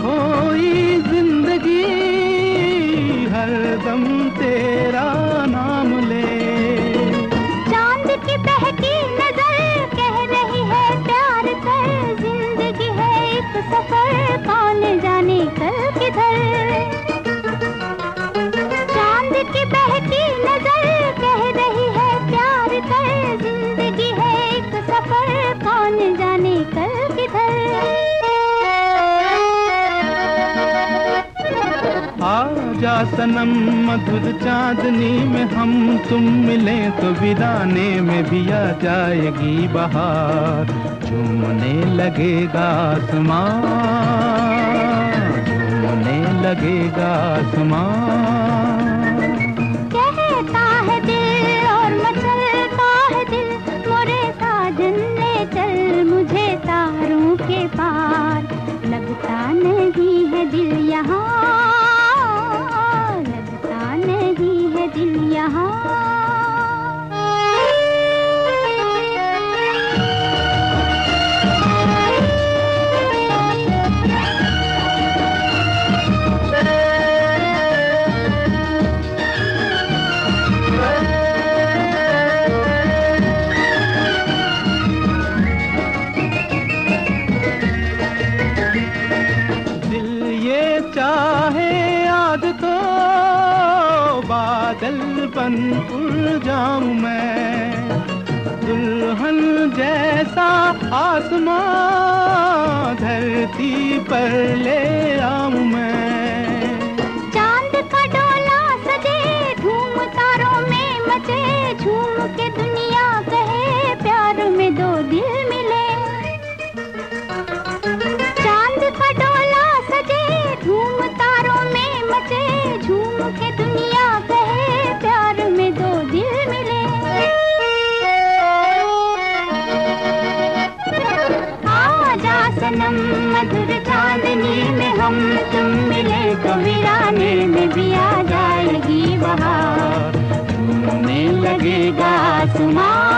खोई ज़िंदगी हर दम तेरा सनम, मधुर चांदनी में हम तुम मिले तो विदाने में भी आ जाएगी बहार। झूमने लगेगा आसमान, झूमने लगेगा आसमां यहाँ बादल बन उड़ जाऊँ मैं। दुल्हन जैसा आसमां धरती पर ले आऊँ सनम मधुर चांदनी में हम तुम मिले तो वीराने में भी आ जाएगी बहार झूमने लगेगा आसमां